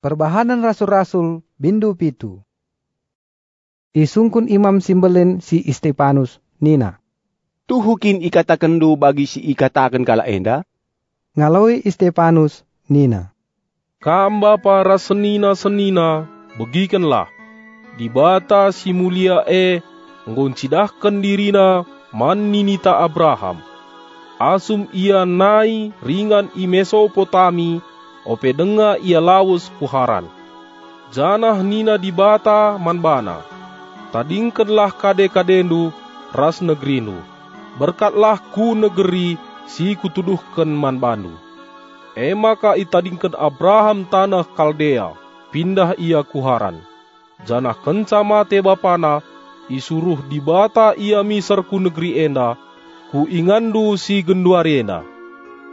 Perbahanan Rasul-Rasul Bindu Pitu Isungkun Imam Simbelen si Stefanus Nina. Tuhukin ikatakan du bagi si ikatakan kala enda? Ngaloi Stefanus Nina. Kamba para senina-senina, begikanlah. Di bata si mulia e, ngoncidahkan dirina maninita Abraham. Asum ia nai ringan i Mesopotami, ope denga ia lawus puharan. Janah nina di bata manbana. Tadingkanlah kade-kadendu ras negrinu. Berkatlah ku negeri si kutuduhkan manbandu. E maka itadingkan Abraham tanah Kaldea, pindah ia kuharan. Janah kenca mate bapana, isuruh di bata ia miser ku negeri enda, ku ingandu si genduarena.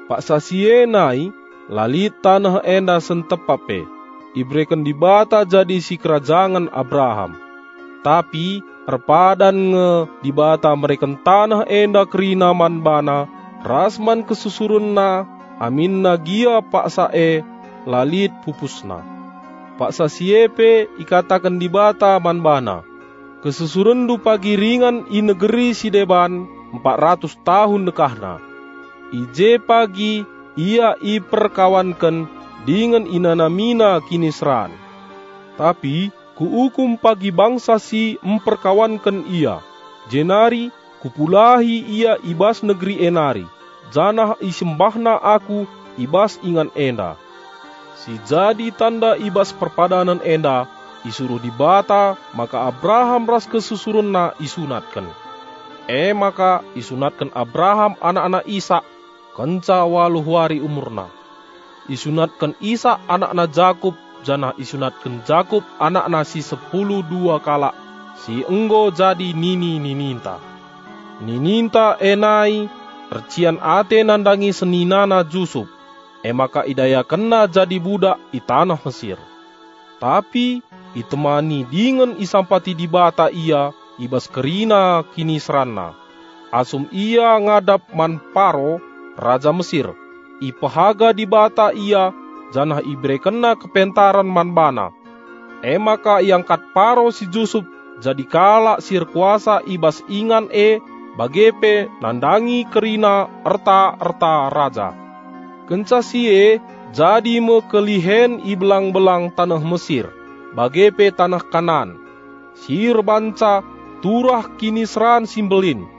Pak sasienai, lalit tanah enda sentepape, ibrekan di bata jadi si kerajaan Abraham. Tapi perpadan nge di bata mereka tanah enda kerina man bana, rasman kesusurun na, amin na gia pak sae, lalit pupusna. Pak sasiepe ikatakan di bata man bana, kesusurun du pagi ringan i negeri si deban, empat ratus tahun dekahna. Ije pagi ia i perkawankan dengan inanamina kinisran. Tapi kuukum pagi bangsa si memperkawankan ia. Jenari kupulahi ia ibas negeri enari. Janah isembahna aku ibas ingan enda. Si jadi tanda ibas perpadanan enda isuruh dibata maka Abraham ras kesusurunna isunatkan. E maka isunatkan Abraham anak-anak Isa kenca waluh wari umurna. Isunatkan Isa anak-anak Jakub janah isunatkan Jakub anak-anak si sepuluh dua kala si enggo jadi nini nininta. Nininta enai percian ate nandangi seninana Jusuf. E maka idaya kena jadi budak di tanah Mesir. Tapi itemani dengan isampati di bata ia ibas kerina kini serana. Asum ia ngadap manparo raja Mesir. Ipahaga di bata ia janah ibre kena kepentaran manbana. E maka kat paro si Jusuf jadi kala sir kuasa ibas ingan e bagepe nandangi kerina erta-erta raja. Kenca sie jadi me kelihen i belang-belang tanah Mesir, bagepe tanah kanan. Sir banca turah kini seran simbelin,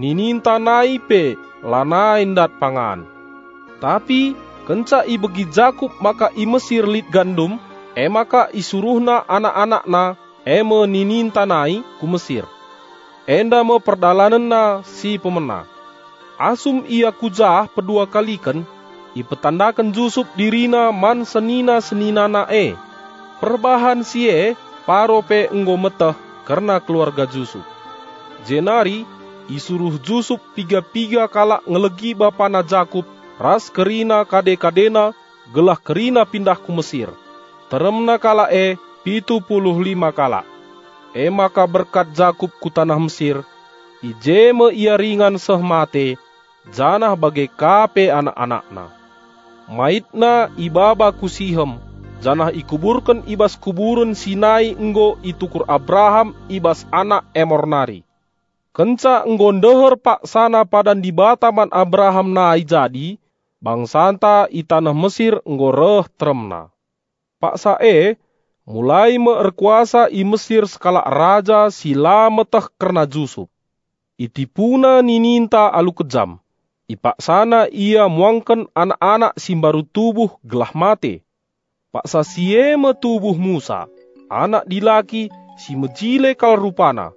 nininta naipe lanain dat pangan. Tapi kenca i begi Jakub maka i Mesir lit gandum, e maka isuruhna anak-anakna eme nininta nai ku Mesir. Enda me perdalanan na si pemena. Asum ia kujah pedua kalikan, ipetandakan Jusuf dirina man senina senina na e. Perbahan sie parope enggo meteh karena keluarga Jusuf. Jenari isuruh Jusuf piga-piga kala ngelegi bapana Jakub ras kerina kade-kadena gelah kerina pindah ku Mesir. Teremna kala e pitu puluh lima kala. E maka berkat Jakub ku tanah Mesir, ijeme ia ringan seh mate, janah bagai kape anak-anakna. Maitna ibaba kusihem, janah ikuburkan ibas kuburun Sinai enggo itukur Abraham ibas anak emornari. Kenca enggo ndeher pak sana padan di bataman Abraham nai jadi, bang santa i tanah Mesir enggo reh tremna. Pak sae, mulai merkuasa i Mesir skala raja sila metah karena Jusuf. Itipuna nininta alu kejam. Ipak sana ia muangkan anak-anak simbaru tubuh gelah mate. Pak sasieme tubuh Musa, anak dilaki si mejile kal rupana.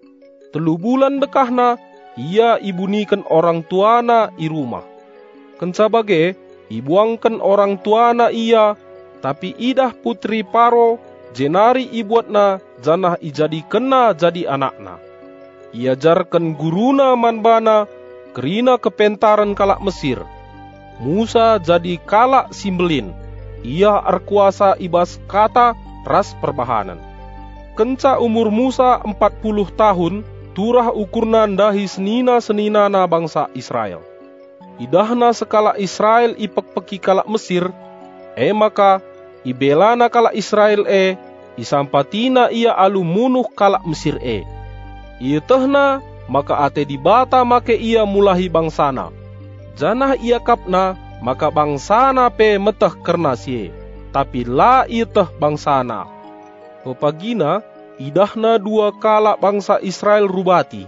Telu bulan dekahna, ia ibunikan orang tuana i rumah. Kenca bage, ibuangkan orang tuana ia, tapi idah putri paro jenari ibuatna janah ijadi kena jadi anakna. Ia jarkan guruna manbana kerina kepentaran kalak Mesir. Musa jadi kalak simbelin. Ia arkuasa ibas kata ras perbahanan. Kenca umur Musa empat puluh tahun, turah ukurna dahi senina-senina na bangsa Israel. Idahna sekala Israel ipek peki kalak Mesir, e maka ibelana kala Israel e, isampatina ia alu munuh kala Mesir e. Ia tehna, maka ate di bata make ia mulahi bangsana. Janah ia kapna, maka bangsana pe metah kerna sie. Tapi la ia teh bangsana. Pepagina, idahna dua kala bangsa Israel rubati.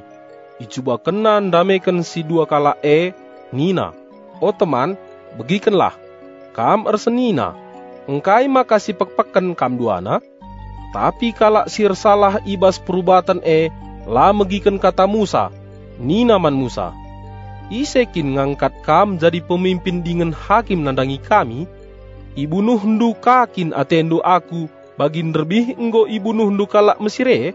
Icuba kenan damaikan si dua kala e, Nina. Oh teman, begikenlah. Kam ersenina. Engkai makasih pek-peken kam duana. Tapi kala sir salah ibas perubatan e, la megiken kata Musa. Nina man Musa. Isekin ngangkat kam jadi pemimpin dengan hakim nandangi kami. Ibunuh ndu kakin atendo aku bagin lebih enggo ibunuh kalak Mesire.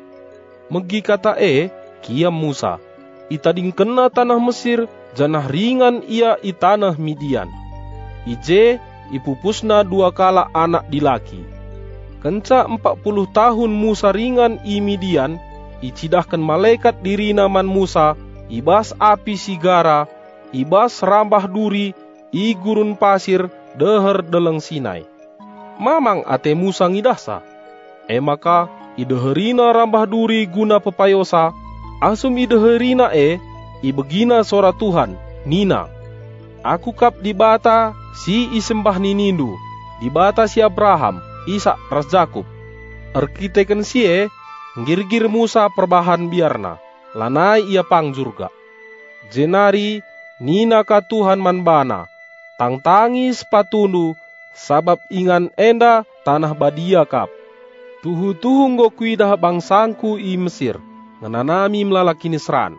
Megi kata e, kiam Musa. Itading kena tanah Mesir, janah ringan ia i tanah Midian. Ije, ipupusna dua kala anak dilaki. Kenca empat puluh tahun Musa ringan i Midian, icidahkan malaikat diri naman Musa, ibas api sigara, ibas rambah duri, i gurun pasir, deher deleng Sinai. Mamang ate Musa ngidasa. E maka ideherina rambah duri guna pepayosa, asum ideherina e, ibegina sora Tuhan, Nina. Aku kap di bata si isembah ninindu, di bata si Abraham, Isa ras Jakub. Arkiteken si e, ngirgir Musa perbahan biarna, lanai ia pangjurga. Jenari, Nina ka Tuhan manbana, tangtangi sepatunu, sabab ingan enda tanah badia kap. Tuhu-tuhu nggo kuidah bangsangku i Mesir, ngenanami melalaki nisran.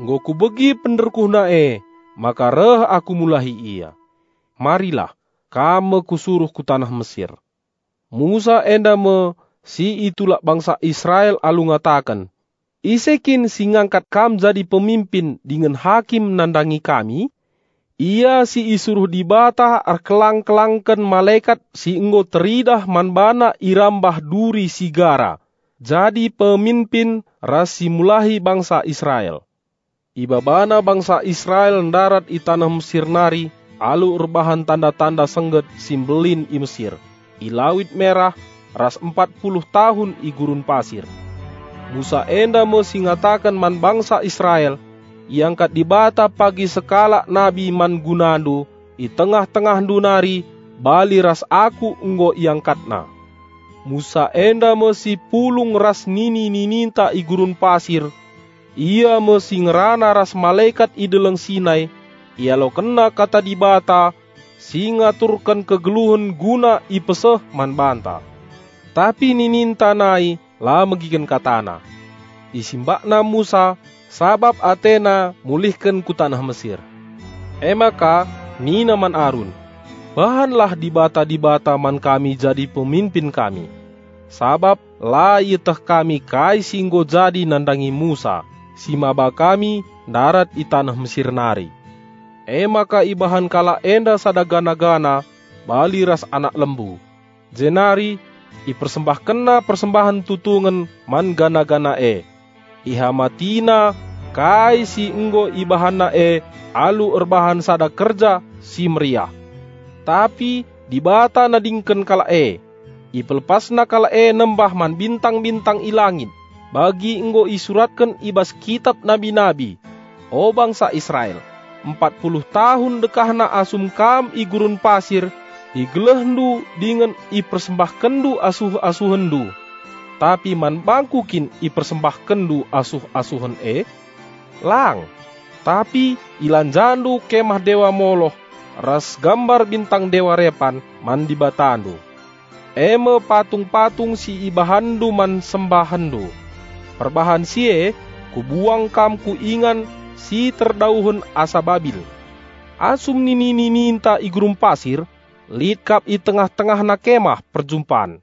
Nggo ku begi penderkuhna e, maka reh aku mulahi ia. Marilah, kamu kusuruh ku tanah Mesir. Musa enda me, si itulah bangsa Israel alu ngatakan, Isekin si ngangkat kam jadi pemimpin dengan hakim nandangi kami, ia si isuruh di bata arkelang-kelangken malaikat si enggo teridah manbana irambah duri sigara. Jadi pemimpin rasi mulahi bangsa Israel. Ibabana bangsa Israel darat i tanah Mesir nari, alu rebahan tanda-tanda sengget simbelin i Mesir. I merah, ras empat puluh tahun i gurun pasir. Musa enda mesingatakan man bangsa Israel, iangkat di bata pagi sekala nabi man gunandu, i tengah-tengah dunari, bali ras aku enggo iangkatna. Musa enda mesi pulung ras nini nininta i gurun pasir, ia mesi ngerana ras malaikat i deleng Sinai, ia lo kena kata di bata, si ngaturkan kegeluhan guna i peseh man banta. Tapi nininta nai, la megigen katana. Isimbakna Musa, sabab Athena mulihkan ku tanah Mesir. Emaka, nina man Arun, bahanlah di bata-di bata man kami jadi pemimpin kami. Sabab la teh kami kai singgo jadi nandangi Musa, si maba kami darat i tanah Mesir nari. Emaka ibahan kala enda sadagana-gana, bali ras anak lembu. Jenari, ipersembahkena persembahan tutungan man gana-gana e ihamatina kai si enggo ibahana e alu erbahan sada kerja si meriah. Tapi di bata nadingken kala e, ipelpasna kala e nembah man bintang-bintang ilangit, bagi enggo isuratkan ibas kitab nabi-nabi, o bangsa Israel. Empat puluh tahun dekahna asum kam i gurun pasir, igelehdu dengan ipersembahkendu asuh-asuhendu tapi man bangkukin ipersembah kendu asuh-asuhan e, lang. Tapi ilan jandu kemah dewa moloh, ras gambar bintang dewa repan man dibatandu. Eme patung-patung si ibahandu man sembahandu. Perbahan sie, kubuang kam ku ingan si terdauhun asa babil. Asum nini ninta igrum pasir, litkap i tengah-tengah na kemah perjumpaan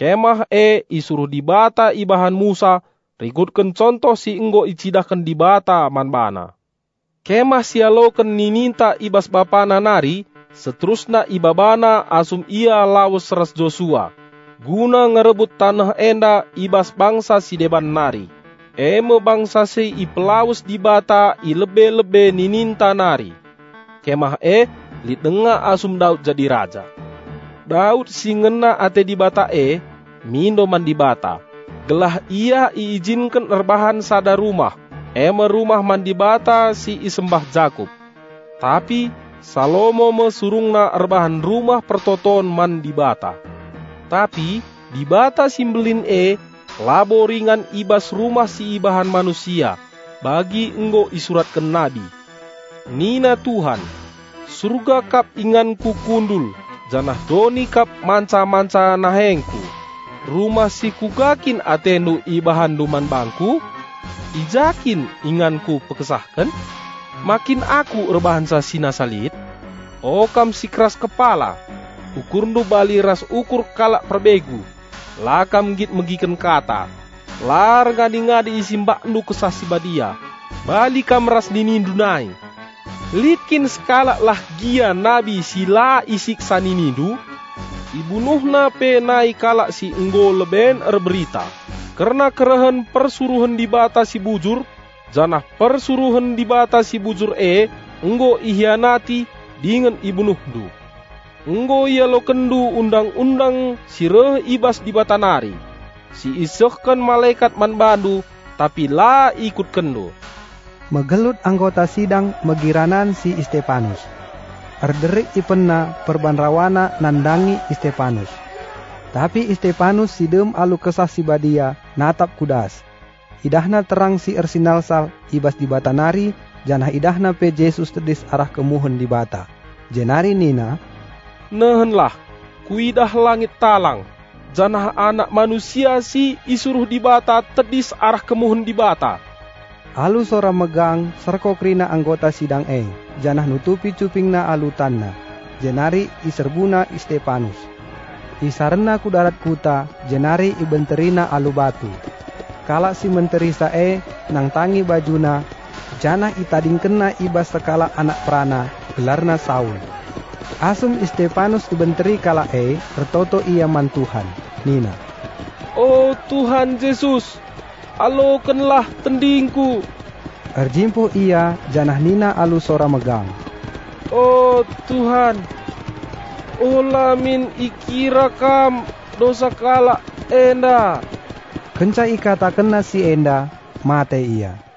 Kemah e isuruh dibata ibahan Musa, rikutkan contoh si enggo icidahkan dibata manbana. Kemah sialoken nininta ibas bapana nari, seterusna ibabana asum ia lawas ras Joshua, guna ngerebut tanah enda ibas bangsa si deban nari. Eme bangsa si ipelaus dibata i lebe-lebe nininta nari. Kemah e, li tengah asum Daud jadi raja. Daud si ngena ate di bata e, mindo man di bata. Gelah ia iizinkan erbahan sada rumah, eme rumah man di bata si isembah Jakub. Tapi Salomo mesurungna erbahan rumah pertoton man di bata. Tapi di bata simbelin e, labo ringan ibas rumah si ibahan manusia, bagi enggo isuratkan nabi. Nina Tuhan, surga kap inganku kundul, janah doni kap manca-manca nahengku. Rumah si kugakin atenu ibahan duman bangku, ijakin inganku pekesahkan, makin aku rebahan sa sina salit, o kam si keras kepala, ukur ndu bali ras ukur kalak perbegu, lakam git megiken kata, lar ngadi-ngadi isi mbak ndu kesah si badia, bali kam ras dunai. Litkin skala lah gia nabi sila isik saninindu, ibunuhna pe nai kalak si enggo leben erberita. Karena kerehan persuruhan di bata si bujur, janah persuruhan di bata si bujur e, enggo ihianati dengan ibunuh du. Enggo ia lo kendu undang-undang sireh ibas di bata nari. Si isehkan malaikat man bandu, tapi la ikut kendu. Megelut anggota sidang megiranan si Stefanus. Erderik ipenna perbanrawana nandangi Stefanus. Tapi Stefanus sidem alu kesah si badia natap kudas. Idahna terang si ersinal sal ibas di bata nari, janah idahna pe Yesus tedis arah kemuhun di bata. Jenari Nina, Nehenlah, kuidah langit talang, janah anak manusia si isuruh di bata tedis arah kemuhun di bata. alu sora megang serko krina anggota sidang e, janah nutupi cupingna alu tanna. Jenari iserbuna Stefanus. Isarena ku darat kuta, jenari ibenterina alu batu. Kala si menteri sae nang tangi bajuna, janah itading kena ibas sekala anak prana, gelarna Saul. Asum Stefanus ibenteri kala e, tertoto ia man Tuhan, Nina. Oh Tuhan Yesus, alokanlah tendingku. Erjimpu ia janah Nina alu sora megang. Oh Tuhan, oh lamin ikira kam dosa kala enda. Kenca ikata kena si enda, mate ia.